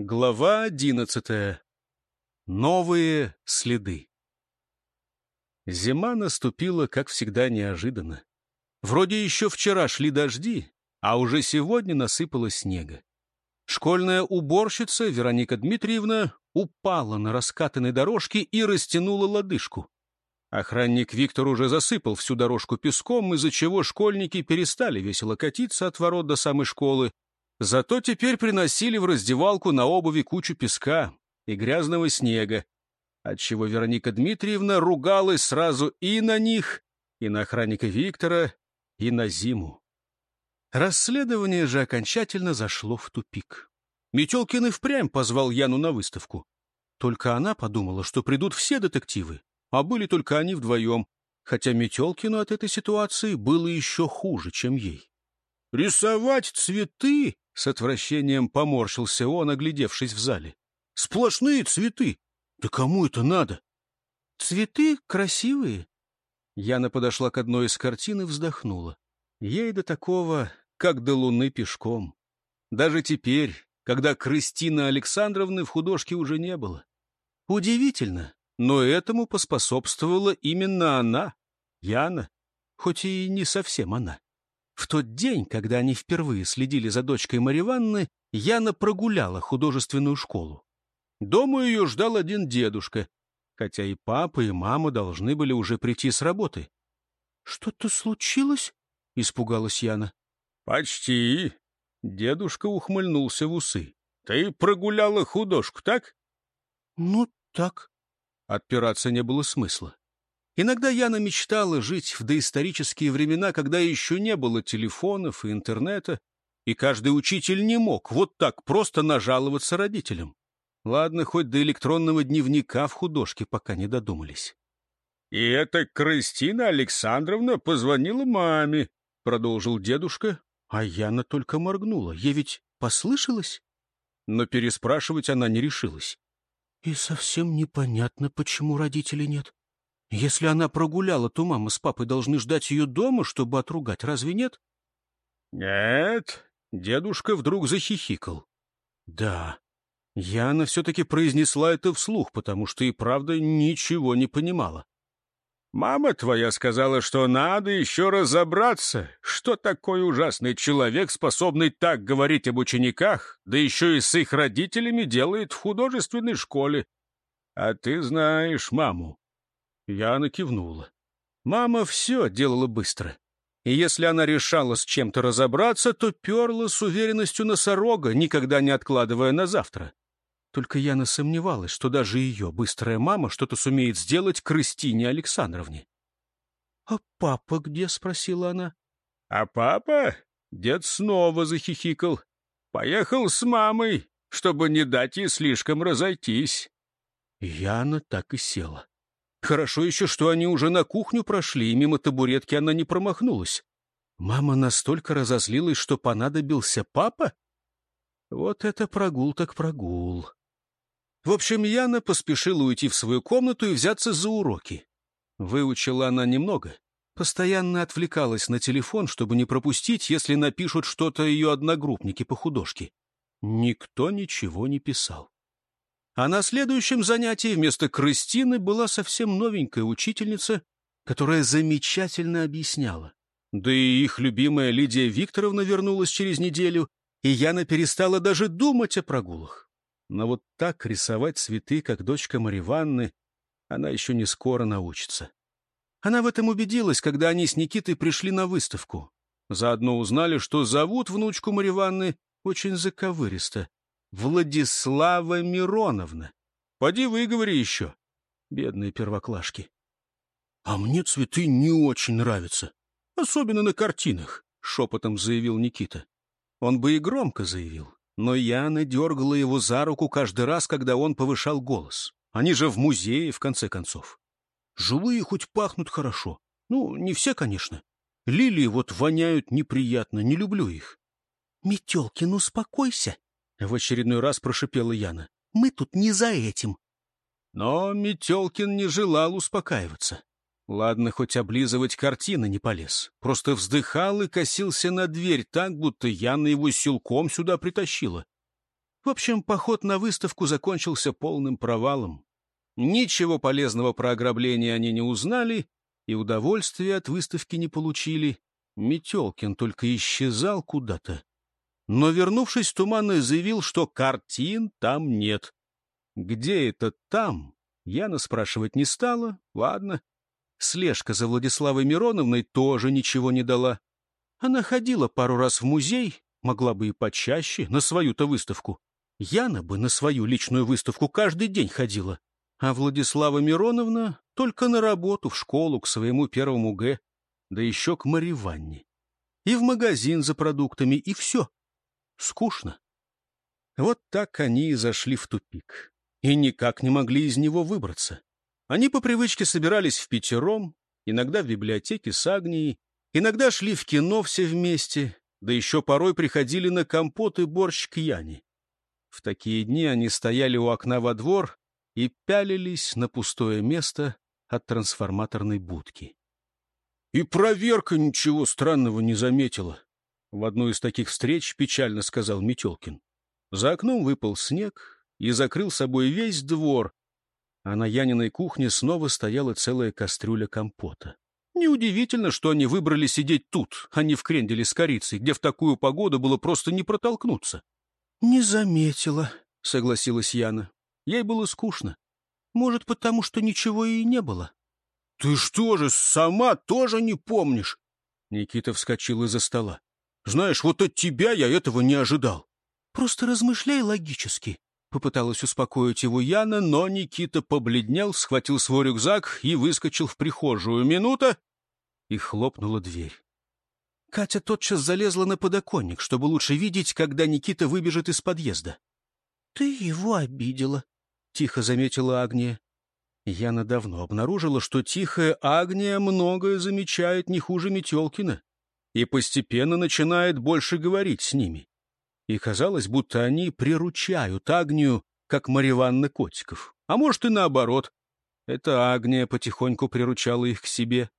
Глава одиннадцатая. Новые следы. Зима наступила, как всегда, неожиданно. Вроде еще вчера шли дожди, а уже сегодня насыпало снега. Школьная уборщица Вероника Дмитриевна упала на раскатанной дорожке и растянула лодыжку. Охранник Виктор уже засыпал всю дорожку песком, из-за чего школьники перестали весело катиться от ворот до самой школы, Зато теперь приносили в раздевалку на обуви кучу песка и грязного снега, отчего Вероника Дмитриевна ругалась сразу и на них, и на охранника Виктора, и на зиму. Расследование же окончательно зашло в тупик. Метелкин и впрямь позвал Яну на выставку. Только она подумала, что придут все детективы, а были только они вдвоем, хотя Метелкину от этой ситуации было еще хуже, чем ей. Рисовать цветы с отвращением поморщился он, оглядевшись в зале. «Сплошные цветы! Да кому это надо?» «Цветы красивые». Яна подошла к одной из картин и вздохнула. Ей до такого, как до луны пешком. Даже теперь, когда Кристины Александровны в художке уже не было. Удивительно, но этому поспособствовала именно она, Яна, хоть и не совсем она. В тот день, когда они впервые следили за дочкой Мариванны, Яна прогуляла художественную школу. Дома ее ждал один дедушка, хотя и папа, и мама должны были уже прийти с работы. — Что-то случилось? — испугалась Яна. — Почти. Дедушка ухмыльнулся в усы. — Ты прогуляла художку, так? — Ну, так. Отпираться не было смысла. Иногда Яна мечтала жить в доисторические времена, когда еще не было телефонов и интернета, и каждый учитель не мог вот так просто нажаловаться родителям. Ладно, хоть до электронного дневника в художке пока не додумались. — И эта Кристина Александровна позвонила маме, — продолжил дедушка, а Яна только моргнула. Ей ведь послышалось? Но переспрашивать она не решилась. — И совсем непонятно, почему родителей нет. Если она прогуляла, то мама с папой должны ждать ее дома, чтобы отругать, разве нет? — Нет. Дедушка вдруг захихикал. — Да. Яна все-таки произнесла это вслух, потому что и правда ничего не понимала. «Мама твоя сказала, что надо еще разобраться, что такой ужасный человек, способный так говорить об учениках, да еще и с их родителями делает в художественной школе. А ты знаешь маму. Яна кивнула. Мама все делала быстро. И если она решала с чем-то разобраться, то перла с уверенностью носорога, никогда не откладывая на завтра. Только Яна сомневалась, что даже ее быстрая мама что-то сумеет сделать Кристине Александровне. — А папа где? — спросила она. — А папа? — дед снова захихикал. — Поехал с мамой, чтобы не дать ей слишком разойтись. Яна так и села. Хорошо еще, что они уже на кухню прошли, и мимо табуретки она не промахнулась. Мама настолько разозлилась, что понадобился папа? Вот это прогул так прогул. В общем, Яна поспешила уйти в свою комнату и взяться за уроки. Выучила она немного. Постоянно отвлекалась на телефон, чтобы не пропустить, если напишут что-то ее одногруппники по художке. Никто ничего не писал. А на следующем занятии вместо Кристины была совсем новенькая учительница, которая замечательно объясняла. Да и их любимая Лидия Викторовна вернулась через неделю, и Яна перестала даже думать о прогулах. Но вот так рисовать цветы, как дочка Мариванны, она еще не скоро научится. Она в этом убедилась, когда они с Никитой пришли на выставку. Заодно узнали, что зовут внучку Мариванны очень заковыристо Владислава Мироновна. Поди выговори еще. Бедные первоклашки. А мне цветы не очень нравятся. Особенно на картинах, — шепотом заявил Никита. Он бы и громко заявил, но Яна дергала его за руку каждый раз, когда он повышал голос. Они же в музее, в конце концов. Живые хоть пахнут хорошо. Ну, не все, конечно. Лилии вот воняют неприятно, не люблю их. — Метелкин, успокойся, в очередной раз прошипела Яна. «Мы тут не за этим». Но Метелкин не желал успокаиваться. Ладно, хоть облизывать картины не полез. Просто вздыхал и косился на дверь так, будто Яна его силком сюда притащила. В общем, поход на выставку закончился полным провалом. Ничего полезного про ограбление они не узнали и удовольствия от выставки не получили. Метелкин только исчезал куда-то. Но, вернувшись, Туманный заявил, что картин там нет. Где это там? Яна спрашивать не стала. Ладно. Слежка за Владиславой Мироновной тоже ничего не дала. Она ходила пару раз в музей, могла бы и почаще, на свою-то выставку. Яна бы на свою личную выставку каждый день ходила. А Владислава Мироновна только на работу, в школу, к своему первому Г, да еще к Марье Ванне. И в магазин за продуктами, и все. Скучно. Вот так они и зашли в тупик. И никак не могли из него выбраться. Они по привычке собирались в пятером, иногда в библиотеке с Агнией, иногда шли в кино все вместе, да еще порой приходили на компот и борщ к Яне. В такие дни они стояли у окна во двор и пялились на пустое место от трансформаторной будки. И проверка ничего странного не заметила. В одну из таких встреч печально сказал Метелкин. За окном выпал снег и закрыл собой весь двор, а на Яниной кухне снова стояла целая кастрюля компота. Неудивительно, что они выбрали сидеть тут, а не в кренделе с корицей, где в такую погоду было просто не протолкнуться. — Не заметила, — согласилась Яна. Ей было скучно. Может, потому что ничего и не было. — Ты что же, сама тоже не помнишь? Никита вскочил из-за стола. — Знаешь, вот от тебя я этого не ожидал. — Просто размышляй логически, — попыталась успокоить его Яна, но Никита побледнел, схватил свой рюкзак и выскочил в прихожую. Минута, и хлопнула дверь. Катя тотчас залезла на подоконник, чтобы лучше видеть, когда Никита выбежит из подъезда. — Ты его обидела, — тихо заметила Агния. Яна давно обнаружила, что тихая Агния многое замечает не хуже Метелкина и постепенно начинает больше говорить с ними. И казалось, будто они приручают Агнию, как Мариванна котиков. А может и наоборот. Это Агния потихоньку приручала их к себе.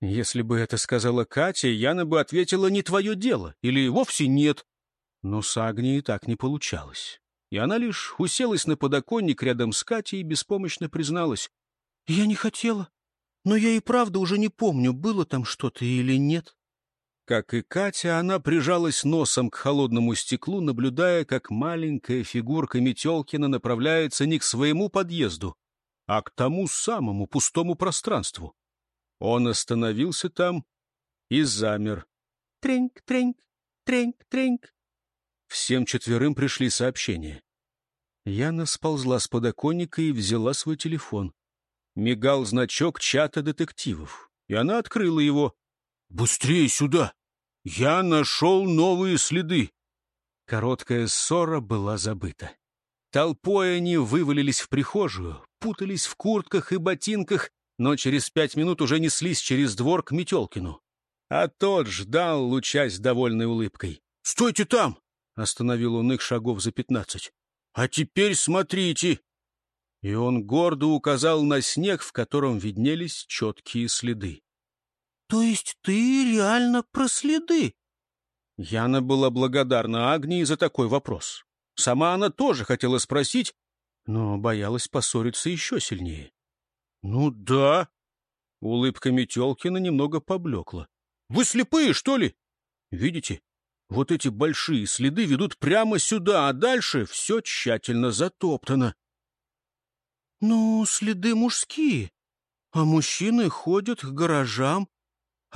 Если бы это сказала Катя, Яна бы ответила «не твое дело» или «вовсе нет». Но с Агнией так не получалось и она лишь уселась на подоконник рядом с Катей и беспомощно призналась. — Я не хотела, но я и правда уже не помню, было там что-то или нет. Как и Катя, она прижалась носом к холодному стеклу, наблюдая, как маленькая фигурка Метелкина направляется не к своему подъезду, а к тому самому пустому пространству. Он остановился там и замер. Треньк, треньк, треньк, треньк. Всем четверым пришли сообщения. Яна сползла с подоконника и взяла свой телефон. Мигал значок чата детективов, и она открыла его. «Быстрее сюда! Я нашел новые следы!» Короткая ссора была забыта. Толпой они вывалились в прихожую, путались в куртках и ботинках, но через пять минут уже неслись через двор к Метелкину. А тот ждал, лучась довольной улыбкой. «Стойте там!» — остановил он их шагов за пятнадцать. А теперь смотрите!» И он гордо указал на снег, в котором виднелись четкие следы. «То есть ты реально про следы?» Яна была благодарна Агнии за такой вопрос. Сама она тоже хотела спросить, но боялась поссориться еще сильнее. «Ну да». Улыбка Метелкина немного поблекла. «Вы слепые, что ли? Видите, вот эти большие следы ведут прямо сюда, а дальше все тщательно затоптано. — Ну, следы мужские, а мужчины ходят к гаражам.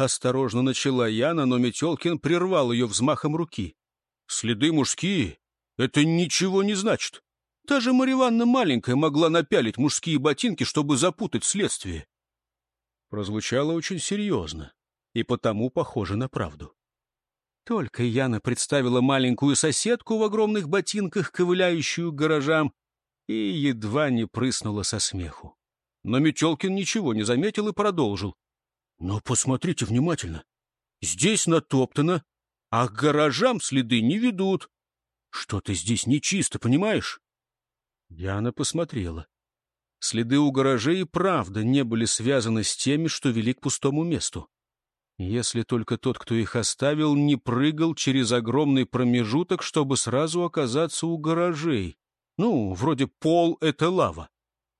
Осторожно начала Яна, но Метелкин прервал ее взмахом руки. — Следы мужские? Это ничего не значит. Та же Марья маленькая могла напялить мужские ботинки, чтобы запутать следствие. Прозвучало очень серьезно и потому похоже на правду. Только Яна представила маленькую соседку в огромных ботинках, ковыляющую к гаражам, и едва не прыснула со смеху. Но Метелкин ничего не заметил и продолжил. — Но посмотрите внимательно. Здесь натоптано, а к гаражам следы не ведут. Что-то здесь нечисто, понимаешь? Яна посмотрела. Следы у гаражей и правда не были связаны с теми, что вели к пустому месту. Если только тот, кто их оставил, не прыгал через огромный промежуток, чтобы сразу оказаться у гаражей. Ну, вроде пол — это лава.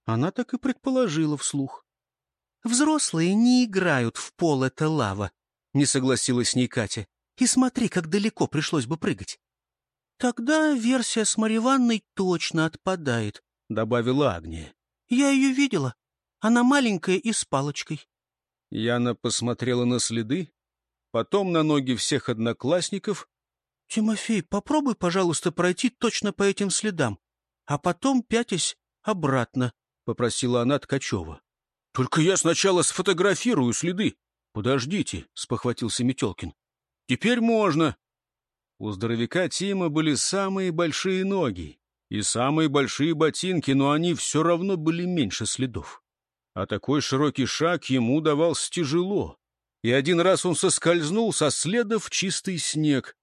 Она так и предположила вслух. «Взрослые не играют в пол — это лава», — не согласилась с ней Катя. «И смотри, как далеко пришлось бы прыгать». «Тогда версия с Мариванной точно отпадает», — добавила Агния. «Я ее видела. Она маленькая и с палочкой». Яна посмотрела на следы, потом на ноги всех одноклассников. — Тимофей, попробуй, пожалуйста, пройти точно по этим следам, а потом, пятясь, обратно, — попросила она Ткачева. — Только я сначала сфотографирую следы. — Подождите, — спохватился Метелкин. — Теперь можно. У здоровяка Тима были самые большие ноги и самые большие ботинки, но они все равно были меньше следов а такой широкий шаг ему давался тяжело, и один раз он соскользнул со следа в чистый снег.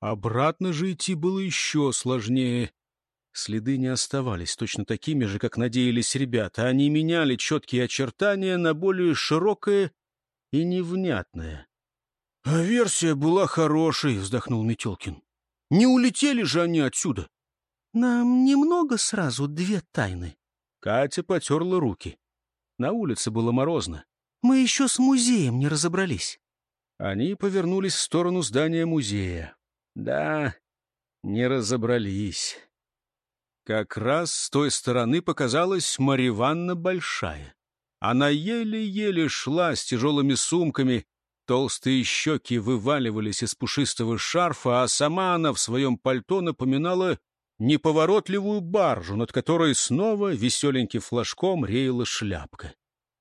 Обратно же идти было еще сложнее. Следы не оставались точно такими же, как надеялись ребята. Они меняли четкие очертания на более широкое и невнятное. — А версия была хорошей, — вздохнул Метелкин. — Не улетели же они отсюда. — Нам немного сразу две тайны. Катя потерла руки. На улице было морозно. «Мы еще с музеем не разобрались». Они повернулись в сторону здания музея. Да, не разобрались. Как раз с той стороны показалась Мариванна Большая. Она еле-еле шла с тяжелыми сумками, толстые щеки вываливались из пушистого шарфа, а сама она в своем пальто напоминала неповоротливую баржу, над которой снова веселеньким флажком реяла шляпка.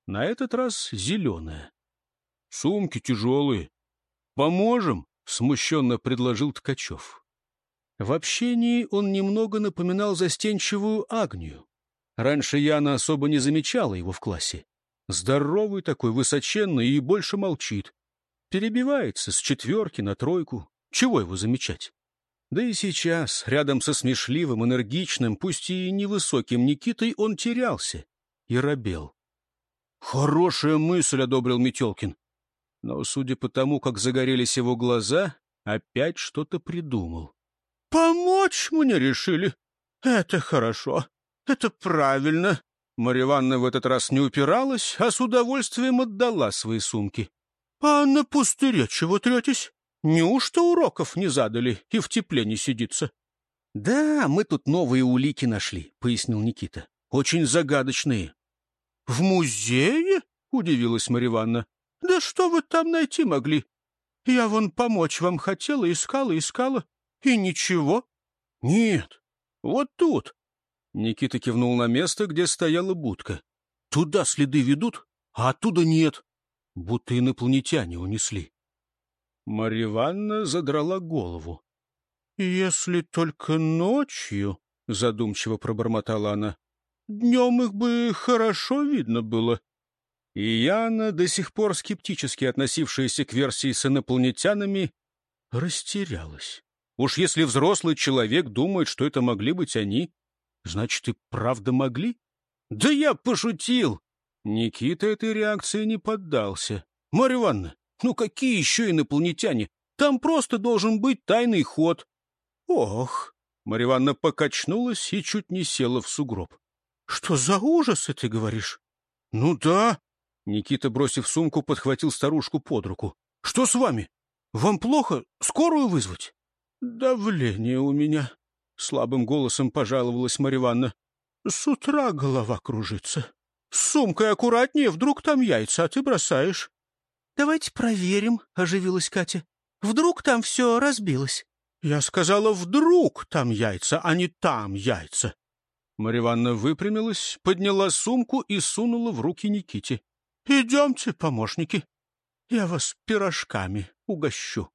На этот раз зеленая. — Сумки тяжелые. — Поможем? — смущенно предложил Ткачев. В общении он немного напоминал застенчивую Агнию. Раньше Яна особо не замечала его в классе. Здоровый такой, высоченный и больше молчит. Перебивается с четверки на тройку. Чего его замечать? Да и сейчас, рядом со смешливым, энергичным, пусть и невысоким Никитой, он терялся и робел. «Хорошая мысль», — одобрил Метелкин. Но, судя по тому, как загорелись его глаза, опять что-то придумал. «Помочь мне решили? Это хорошо. Это правильно». Марья Ивановна в этот раз не упиралась, а с удовольствием отдала свои сумки. «А на пустыре чего третесь? Неужто уроков не задали и в тепле не сидится? — Да, мы тут новые улики нашли, — пояснил Никита. — Очень загадочные. — В музее? — удивилась Марья Ивановна. — Да что вы там найти могли? Я вон помочь вам хотела, искала, искала, и ничего. — Нет, вот тут. Никита кивнул на место, где стояла будка. — Туда следы ведут, а оттуда нет. Будто инопланетяне унесли. Марья Ивановна задрала голову. — Если только ночью, — задумчиво пробормотала она, — днем их бы хорошо видно было. И Яна, до сих пор скептически относившаяся к версии с инопланетянами, растерялась. Уж если взрослый человек думает, что это могли быть они, значит, и правда могли? Да я пошутил! Никита этой реакции не поддался. Марья Ивановна, ну какие еще инопланетяне? Там просто должен быть тайный ход. Ох! Марья Ивановна покачнулась и чуть не села в сугроб. — Что за ужасы ты говоришь? — Ну да. Никита, бросив сумку, подхватил старушку под руку. — Что с вами? Вам плохо? Скорую вызвать? — Давление у меня, — слабым голосом пожаловалась Марья Ивановна. — С утра голова кружится. С сумкой аккуратнее, вдруг там яйца, а ты бросаешь. — Давайте проверим, — оживилась Катя. — Вдруг там все разбилось? — Я сказала, вдруг там яйца, а не там яйца. Марья Ивановна выпрямилась, подняла сумку и сунула в руки Никите. — Идемте, помощники, я вас пирожками угощу.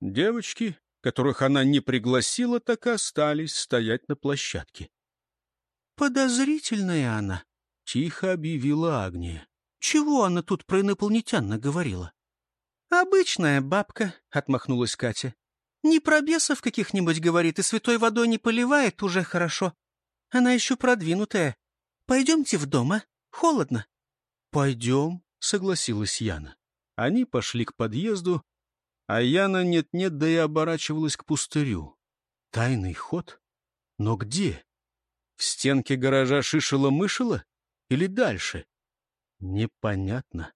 Девочки, которых она не пригласила, так и остались стоять на площадке. — Подозрительная она, — тихо объявила Агния. Чего она тут про инопланетян наговорила? — Обычная бабка, — отмахнулась Катя. — Не про бесов каких-нибудь говорит и святой водой не поливает, уже хорошо. Она еще продвинутая. Пойдемте в дом, а? Холодно. — Пойдем, — согласилась Яна. Они пошли к подъезду, а Яна нет-нет, да и оборачивалась к пустырю. Тайный ход? Но где? В стенке гаража шишела-мышела? Или дальше? Непонятно.